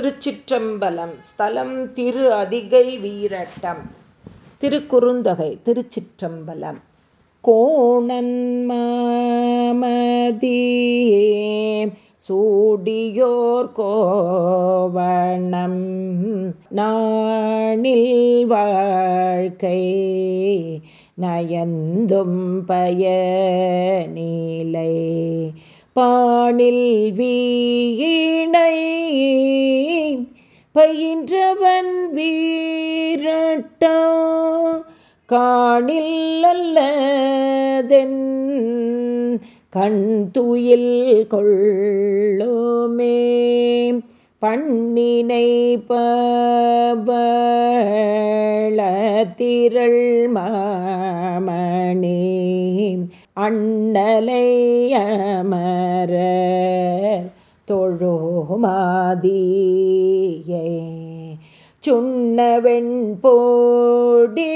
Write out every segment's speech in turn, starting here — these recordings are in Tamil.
திருச்சிற்றம்பலம் ஸ்தலம் திரு அதிகை வீரட்டம். திருக்குறுந்தொகை திருச்சிற்றம்பலம். கோணன் மாமதியே சூடியோர் கோவணம். நாணில் வாழ்க்கை நயந்தும் பயனிலை. பாணில் வீணை பயின்றவன் வீரட்டா காணில் அல்லதென் கண் துயில் கொள்ளோமே. பண்ணினை பபளத்திரள் மாமணி அண்ணலை அமரே தொழுமாதியை சுண்ணவெண் போடி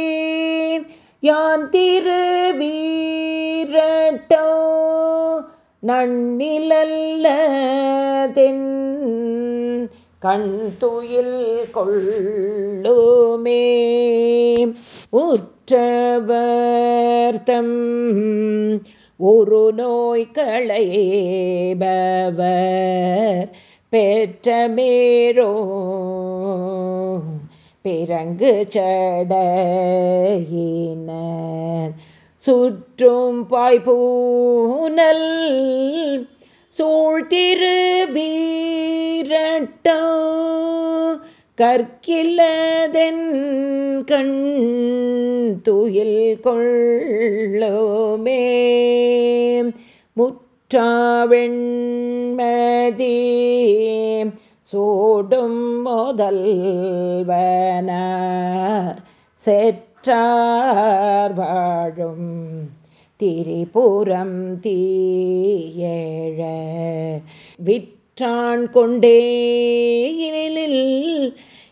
யான் திருவீரட்டோ. நன்னிலல்லதென் கண் துயில் கொள்ளுமே உற்றவர்த்தம் ஒரு நோய் களைபவர் பெற்றமேரோ? பிறங்கு சடையினர். சுற்றும் பாய்பூனல் சூழ்த்திரு வீரட்டோ? கற்கில்லதென் கண் துயில் கொள்ளோமே முற்றாவெண்மதி சூடும் முதல்வனார் செற்றார் வாழும் திரிபுரம் தீயழ. விற்றான் கொண்டேயில்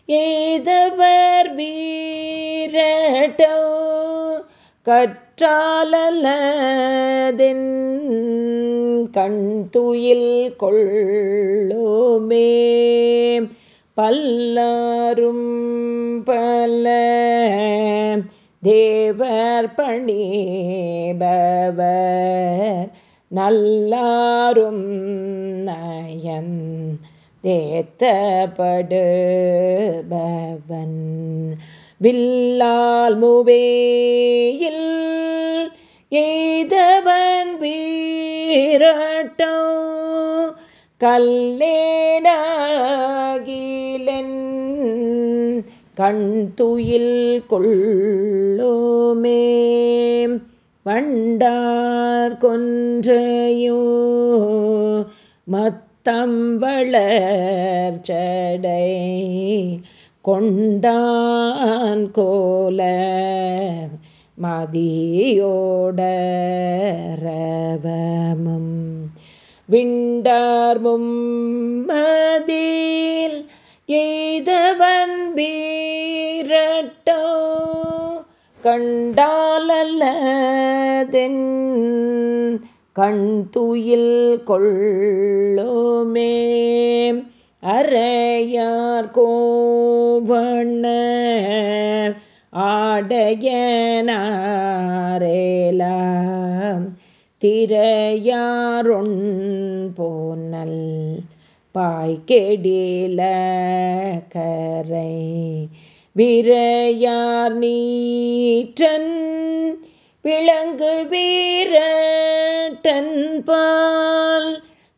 ஏதவர் வீரட்டோ கற்றாலலதென் கண் துயில் கொள்ளோமே. பல்லாரும் பல தேவர் பணிபவர் நல்லாரும் நயன் தேத்தப்படுபவன். வில்லால் முவேயில் எய்தவன் வீரட்டோ கல்லேனாகிலன் கண் துயில் கொள்ளோமே. வண்டார் கொன்றையோ மத்தம் வளர்ச்சடை கொண்டான் கோல மதியோடரவமும் விண்டார்மும் மதியில் எய்தவன் வீரட்டோ. கண்டாலல்லதென் கண் துயில் கொள்ளோமே. அறையார் கோவண்ண ஆடையனாரேலாம். திரையாரொன் போனல் பாய்கெடில கரை. விரையார் நீற்றன் விளங்கு வீரட்டன் பால்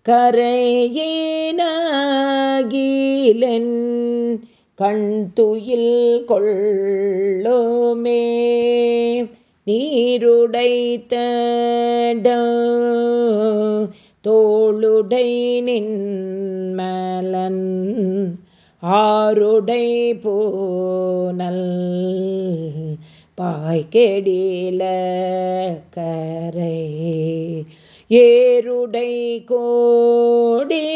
கரையினாகிலென் கண் துயில் கொள்ளோமே. நீருடைத்த தோளுடை நின்மலன் ஆருடை போனல் பாய்கெடில கரை. ஏருடை கோடி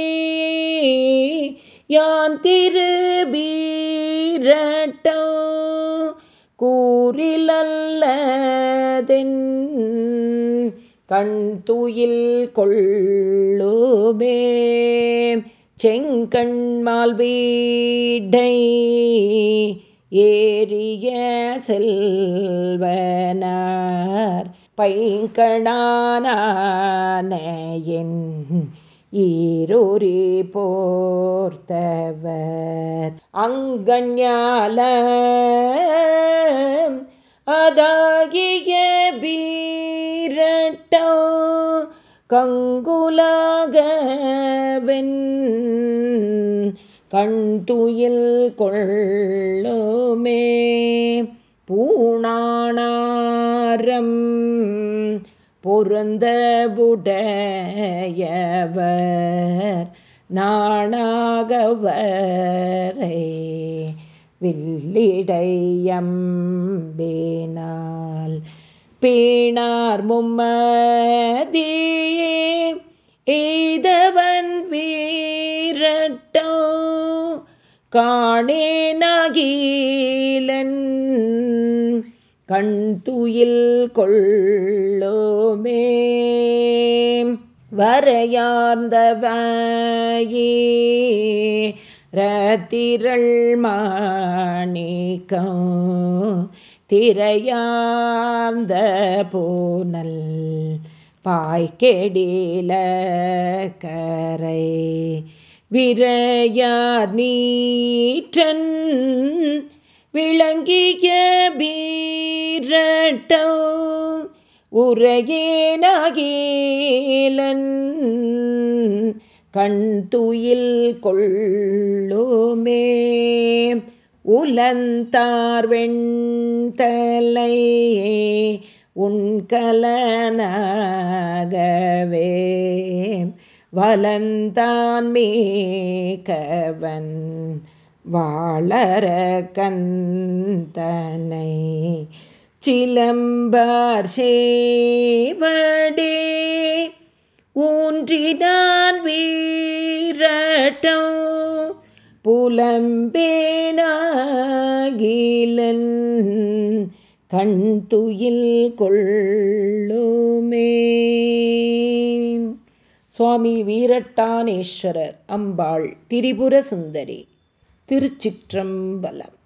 யான் திருபீரட்டோ கூறிலல்லதென் கண் துயில் கொள்ளுமே. செங்கண்மால் வீடை ஏறிய செல்வனா பைங்கடான ஈரூரி போர்த்தவர். அங்கஞால அதாகிய பீரட்டோ கங்குலாக கண்டுயில் கொள்ளுமே. பூணானாரம் பொருந்த புடையவர் நாணாகவரை வில்லிடையம்பேனால் பேணார் மும்மதியே எய்தவன் வீரட்டோ காணேனாகீலன் கண் துயில் கொள்ளோ வரையார்ந்தவையே ரத்திரள் மாணிக்கம் திரையாந்த போனல் பாய்கெடில கரை விரையார் நீற்றன் விளங்கிய பீரட்டோ உரையேனாகீலன் கண்துயில் கொள்ளுமே. உலந்தார் வெண்தலையே உண்கலனாகவே. வலந்தான் மேகவன் வாழற கந்தனை சிலம்பார் சேவடே ஊன்றினான் வீரட்டம் புலம்பேனாகிலன் கண் துயில் கொள்ளுமே. சுவாமி வீரட்டானேஸ்வரர் அம்பாள் திரிபுர சுந்தரி திருச்சிற்றம்பலம்.